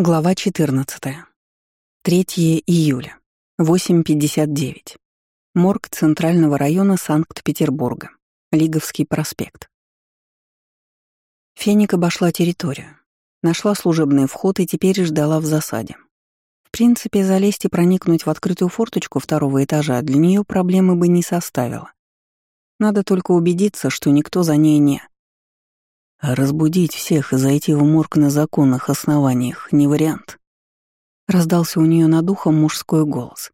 Глава 14. 3 июля. 8.59. Морг Центрального района Санкт-Петербурга. Лиговский проспект. Феник обошла территорию. Нашла служебный вход и теперь ждала в засаде. В принципе, залезть и проникнуть в открытую форточку второго этажа для нее проблемы бы не составило. Надо только убедиться, что никто за ней не... А разбудить всех и зайти в морг на законных основаниях — не вариант. Раздался у нее над ухом мужской голос.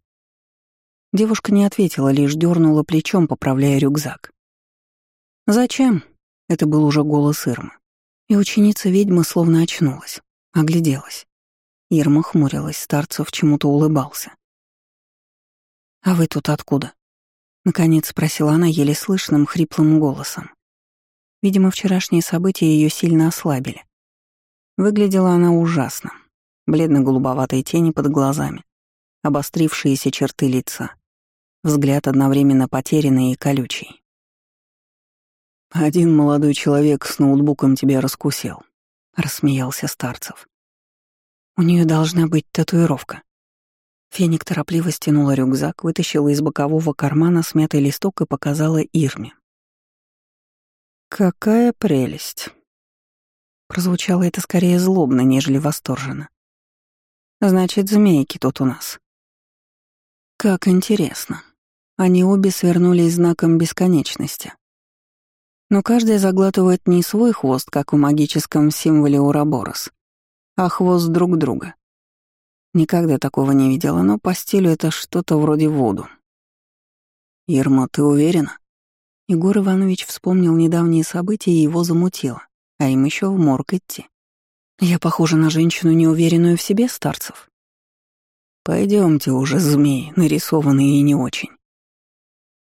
Девушка не ответила, лишь дернула плечом, поправляя рюкзак. «Зачем?» — это был уже голос Ирмы. И ученица ведьмы словно очнулась, огляделась. Ирма хмурилась, Старцев чему-то улыбался. «А вы тут откуда?» — наконец спросила она еле слышным, хриплым голосом. Видимо, вчерашние события ее сильно ослабили. Выглядела она ужасно. Бледно-голубоватые тени под глазами, обострившиеся черты лица, взгляд одновременно потерянный и колючий. «Один молодой человек с ноутбуком тебя раскусил», — рассмеялся Старцев. «У нее должна быть татуировка». Феник торопливо стянула рюкзак, вытащила из бокового кармана смятый листок и показала Ирме. «Какая прелесть!» Прозвучало это скорее злобно, нежели восторженно. «Значит, змейки тут у нас». «Как интересно. Они обе свернулись знаком бесконечности. Но каждая заглатывает не свой хвост, как в магическом символе Ураборос, а хвост друг друга. Никогда такого не видела, но по стилю это что-то вроде воду. «Ирма, ты уверена?» Егор Иванович вспомнил недавние события и его замутило, а им еще в морг идти. Я похожа на женщину, неуверенную в себе, старцев. Пойдемте уже, змеи, нарисованные и не очень.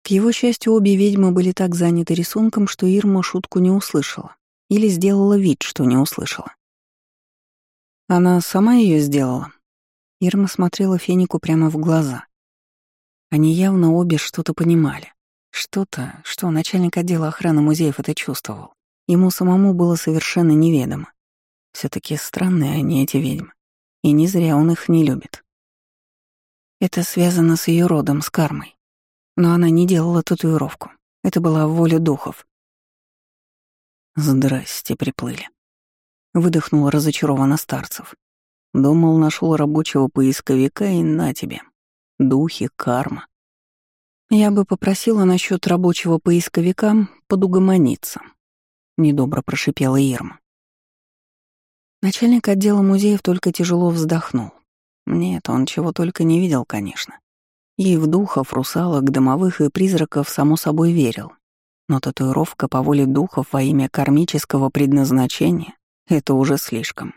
К его счастью, обе ведьмы были так заняты рисунком, что Ирма шутку не услышала. Или сделала вид, что не услышала. Она сама ее сделала. Ирма смотрела Фенику прямо в глаза. Они явно обе что-то понимали. Что-то, что начальник отдела охраны музеев это чувствовал. Ему самому было совершенно неведомо. все таки странные они, эти ведьмы. И не зря он их не любит. Это связано с ее родом, с кармой. Но она не делала татуировку. Это была воля духов. «Здрасте, приплыли», — выдохнул разочарованно старцев. Думал, нашел рабочего поисковика, и на тебе. Духи, карма. Я бы попросила насчет рабочего поисковика подугомониться. Недобро прошипела Ирма. Начальник отдела музеев только тяжело вздохнул. Нет, он чего только не видел, конечно. И в духов, русалок, домовых и призраков само собой верил. Но татуировка по воле духов во имя кармического предназначения — это уже слишком.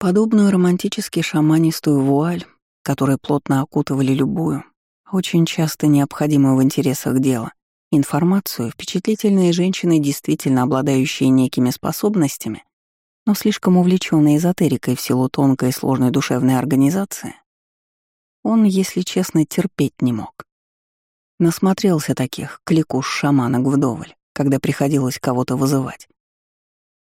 Подобную романтически шаманистую вуаль, которой плотно окутывали любую, очень часто необходимую в интересах дела, информацию впечатлительные женщины, действительно обладающие некими способностями, но слишком увлеченные эзотерикой в силу тонкой и сложной душевной организации, он, если честно, терпеть не мог. Насмотрелся таких кликуш шаманок вдоволь, когда приходилось кого-то вызывать.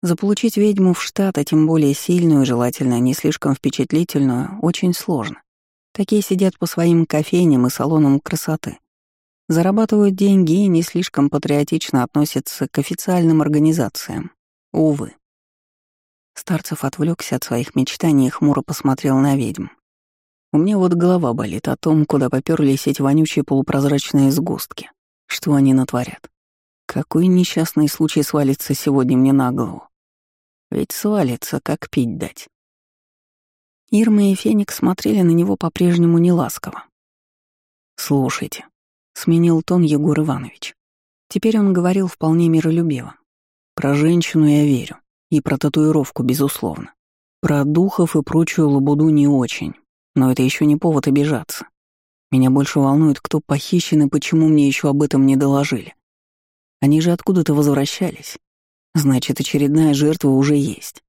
Заполучить ведьму в штат, а тем более сильную, желательно не слишком впечатлительную, очень сложно. Такие сидят по своим кофейням и салонам красоты. Зарабатывают деньги и не слишком патриотично относятся к официальным организациям. Увы. Старцев отвлекся от своих мечтаний и хмуро посмотрел на ведьм. У меня вот голова болит о том, куда попёрлись эти вонючие полупрозрачные сгустки. Что они натворят? Какой несчастный случай свалится сегодня мне на голову? Ведь свалится, как пить дать. Ирма и Феникс смотрели на него по-прежнему неласково. «Слушайте», — сменил тон Егор Иванович. Теперь он говорил вполне миролюбиво. «Про женщину я верю, и про татуировку, безусловно. Про духов и прочую лабуду не очень, но это еще не повод обижаться. Меня больше волнует, кто похищен и почему мне еще об этом не доложили. Они же откуда-то возвращались. Значит, очередная жертва уже есть.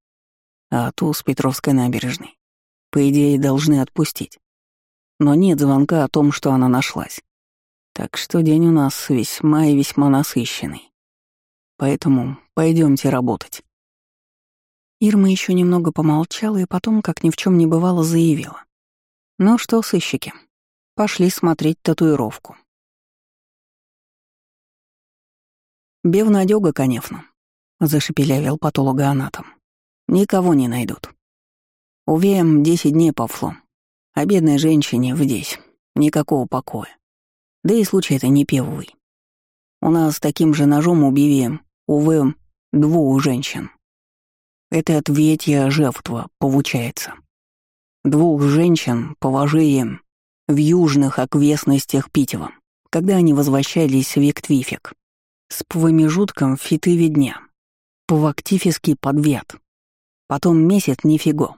А ту с Петровской набережной по идее, должны отпустить. Но нет звонка о том, что она нашлась. Так что день у нас весьма и весьма насыщенный. Поэтому пойдемте работать. Ирма еще немного помолчала и потом, как ни в чем не бывало, заявила. «Ну что, сыщики, пошли смотреть татуировку». «Бевнадёга, конечно», — зашепелявил патологоанатом. «Никого не найдут. Увеем десять дней по флом, а бедной женщине здесь никакого покоя. Да и случай это не первый. У нас таким же ножом убиваем, увы, двух женщин. Это третья жертва, получается. Двух женщин положили в южных окрестностях Питева, когда они возвращались в Виктвифик. С промежутком в фитыве дня. Павактифиский подвет. Потом месяц нифиго.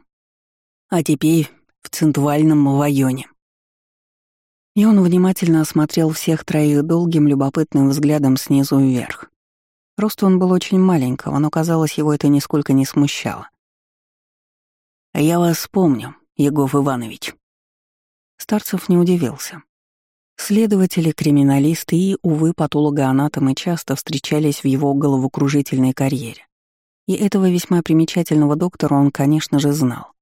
А теперь в центральном районе. И он внимательно осмотрел всех троих долгим любопытным взглядом снизу вверх. Рост он был очень маленького, но, казалось, его это нисколько не смущало. «Я вас вспомню, Егов Иванович». Старцев не удивился. Следователи, криминалисты и, увы, патологоанатомы часто встречались в его головокружительной карьере. И этого весьма примечательного доктора он, конечно же, знал.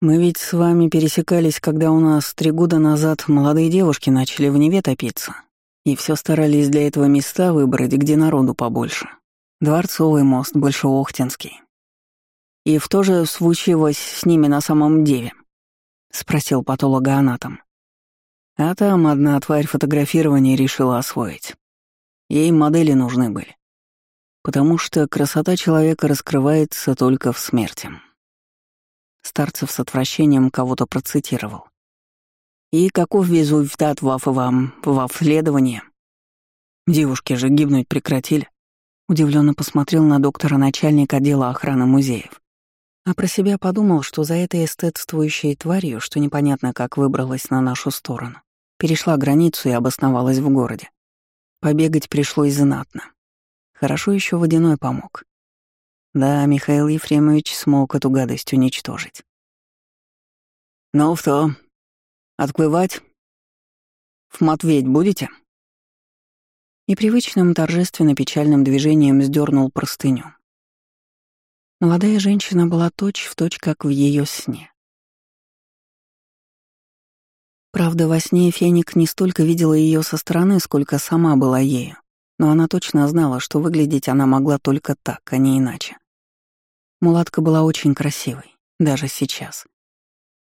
«Мы ведь с вами пересекались, когда у нас три года назад молодые девушки начали в Неве топиться. И все старались для этого места выбрать, где народу побольше. Дворцовый мост, больше Охтинский. И в то же случилось с ними на самом деле? Спросил патологоанатом. А там одна тварь фотографирования решила освоить. Ей модели нужны были. Потому что красота человека раскрывается только в смерти. Старцев с отвращением кого-то процитировал. И каков результат ваф вам во следовании? Девушки же гибнуть прекратили. Удивленно посмотрел на доктора начальник отдела охраны музеев. А про себя подумал, что за этой эстетствующей тварью, что непонятно как выбралась на нашу сторону, перешла границу и обосновалась в городе. Побегать пришлось знатно. Хорошо еще водяной помог. Да, Михаил Ефремович смог эту гадость уничтожить. «Ну, в то, Отплывать? В Матведь будете?» И привычным торжественно-печальным движением сдернул простыню. Молодая женщина была точь-в-точь, точь, как в ее сне. Правда, во сне Феник не столько видела ее со стороны, сколько сама была ею, но она точно знала, что выглядеть она могла только так, а не иначе. Мулатка была очень красивой, даже сейчас.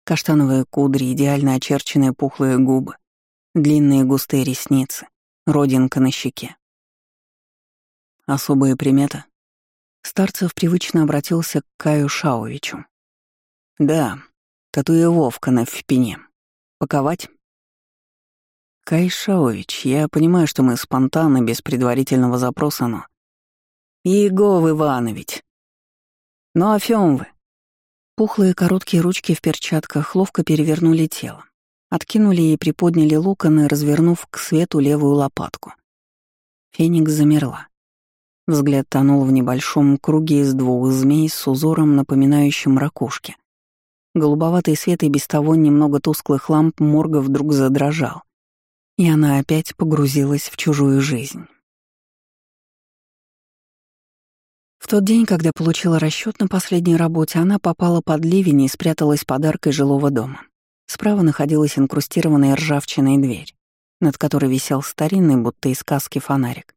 Каштановые кудри, идеально очерченные пухлые губы, длинные густые ресницы, родинка на щеке. Особые приметы. Старцев привычно обратился к Каю Шаовичу. «Да, татуировка на впине. Паковать?» «Кай Шаович, я понимаю, что мы спонтанно, без предварительного запроса, но...» «Егов Иванович!» «Ну о фём вы?» Пухлые короткие ручки в перчатках ловко перевернули тело. Откинули и приподняли локоны, развернув к свету левую лопатку. Феникс замерла. Взгляд тонул в небольшом круге из двух змей с узором, напоминающим ракушки. Голубоватый свет и без того немного тусклых ламп морга вдруг задрожал, и она опять погрузилась в чужую жизнь. Тот день, когда получила расчет на последней работе, она попала под ливень и спряталась под аркой жилого дома. Справа находилась инкрустированная ржавчиной дверь, над которой висел старинный, будто из сказки, фонарик.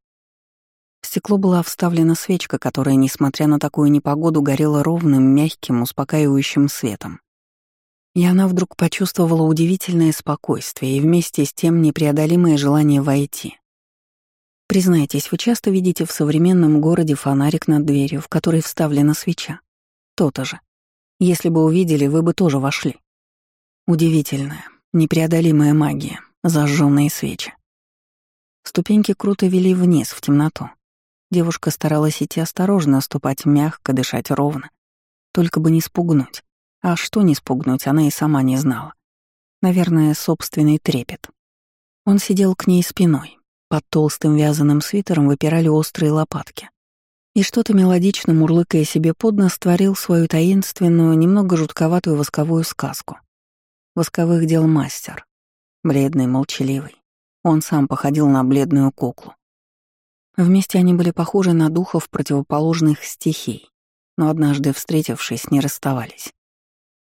В стекло была вставлена свечка, которая, несмотря на такую непогоду, горела ровным, мягким, успокаивающим светом. И она вдруг почувствовала удивительное спокойствие и вместе с тем непреодолимое желание войти, Признайтесь, вы часто видите в современном городе фонарик над дверью, в которой вставлена свеча. То-то же. Если бы увидели, вы бы тоже вошли. Удивительная, непреодолимая магия, зажженные свечи. Ступеньки круто вели вниз, в темноту. Девушка старалась идти осторожно, ступать мягко, дышать ровно. Только бы не спугнуть. А что не спугнуть, она и сама не знала. Наверное, собственный трепет. Он сидел к ней спиной, под толстым вязаным свитером выпирали острые лопатки. И что-то мелодично мурлыкая себе под нос творил свою таинственную, немного жутковатую восковую сказку. Восковых дел мастер. Бледный, молчаливый. Он сам походил на бледную куклу. Вместе они были похожи на духов противоположных стихий. но однажды, встретившись, не расставались.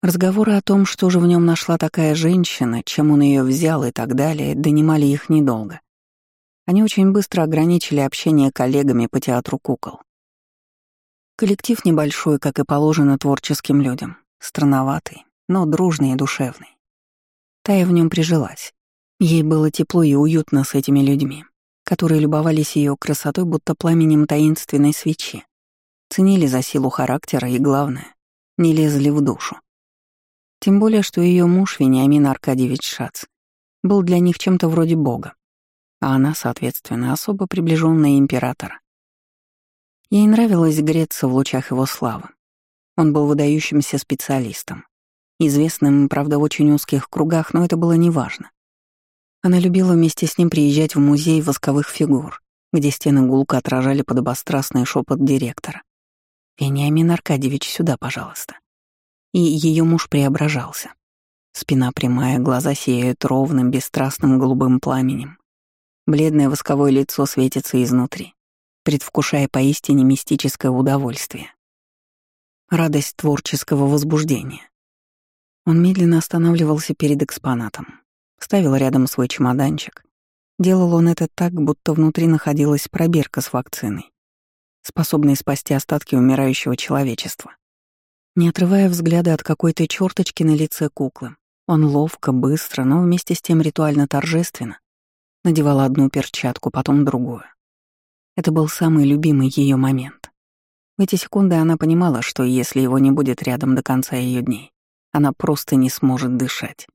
Разговоры о том, что же в нем нашла такая женщина, чем он ее взял и так далее, донимали их недолго. Они очень быстро ограничили общение коллегами по театру кукол. Коллектив небольшой, как и положено творческим людям, странноватый, но дружный и душевный. Тая в нем прижилась. Ей было тепло и уютно с этими людьми, которые любовались ее красотой, будто пламенем таинственной свечи. Ценили за силу характера и, главное, не лезли в душу. Тем более, что ее муж, Вениамин Аркадьевич Шац, был для них чем-то вроде бога, а она, соответственно, особо приближенная императора. Ей нравилось греться в лучах его славы. Он был выдающимся специалистом, известным, правда, в очень узких кругах, но это было неважно. Она любила вместе с ним приезжать в музей восковых фигур, где стены гулко отражали подобострастный шепот директора. «Вениамин Аркадьевич, сюда, пожалуйста» и ее муж преображался. Спина прямая, глаза сияют ровным, бесстрастным голубым пламенем. Бледное восковое лицо светится изнутри, предвкушая поистине мистическое удовольствие. Радость творческого возбуждения. Он медленно останавливался перед экспонатом, ставил рядом свой чемоданчик. Делал он это так, будто внутри находилась пробирка с вакциной, способной спасти остатки умирающего человечества. Не отрывая взгляда от какой-то черточки на лице куклы, он ловко, быстро, но вместе с тем ритуально торжественно надевал одну перчатку, потом другую. Это был самый любимый ее момент. В эти секунды она понимала, что если его не будет рядом до конца ее дней, она просто не сможет дышать.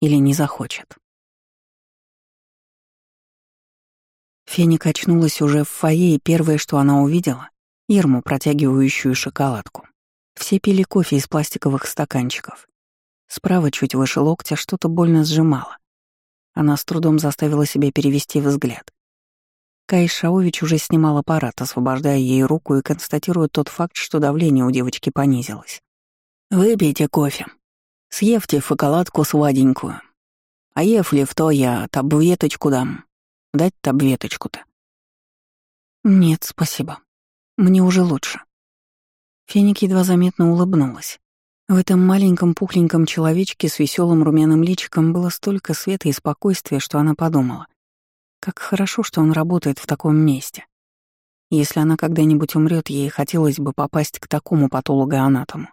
Или не захочет. Феник очнулась уже в фойе, и первое, что она увидела — Ирму, протягивающую шоколадку. Все пили кофе из пластиковых стаканчиков. Справа, чуть выше локтя, что-то больно сжимало. Она с трудом заставила себя перевести взгляд. Кай Шаович уже снимал аппарат, освобождая ей руку и констатируя тот факт, что давление у девочки понизилось. «Выпейте кофе. Съевте фоколадку сладенькую. А если в то я таблеточку дам. Дать таблеточку-то?» «Нет, спасибо. Мне уже лучше». Феник едва заметно улыбнулась. В этом маленьком пухленьком человечке с веселым румяным личиком было столько света и спокойствия, что она подумала. Как хорошо, что он работает в таком месте. Если она когда-нибудь умрет, ей хотелось бы попасть к такому патологоанатому.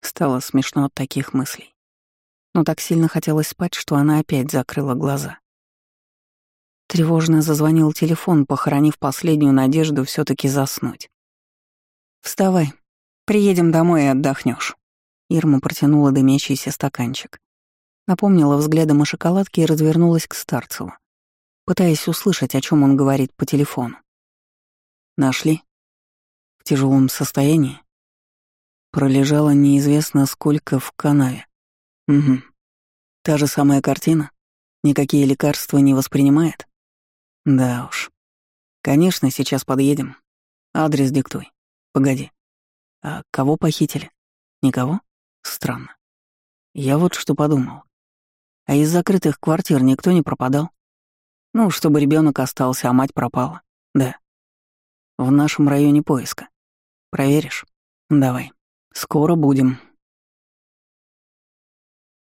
Стало смешно от таких мыслей. Но так сильно хотелось спать, что она опять закрыла глаза. Тревожно зазвонил телефон, похоронив последнюю надежду все таки заснуть. «Вставай», Приедем домой и отдохнешь. Ирма протянула дымящийся стаканчик. Напомнила взглядом о шоколадке и развернулась к Старцеву, пытаясь услышать, о чем он говорит по телефону. Нашли? В тяжелом состоянии? Пролежала неизвестно сколько в канаве. Угу. Та же самая картина? Никакие лекарства не воспринимает? Да уж. Конечно, сейчас подъедем. Адрес диктуй. Погоди. А кого похитили? Никого? Странно. Я вот что подумал. А из закрытых квартир никто не пропадал? Ну, чтобы ребенок остался, а мать пропала. Да. В нашем районе поиска. Проверишь? Давай. Скоро будем.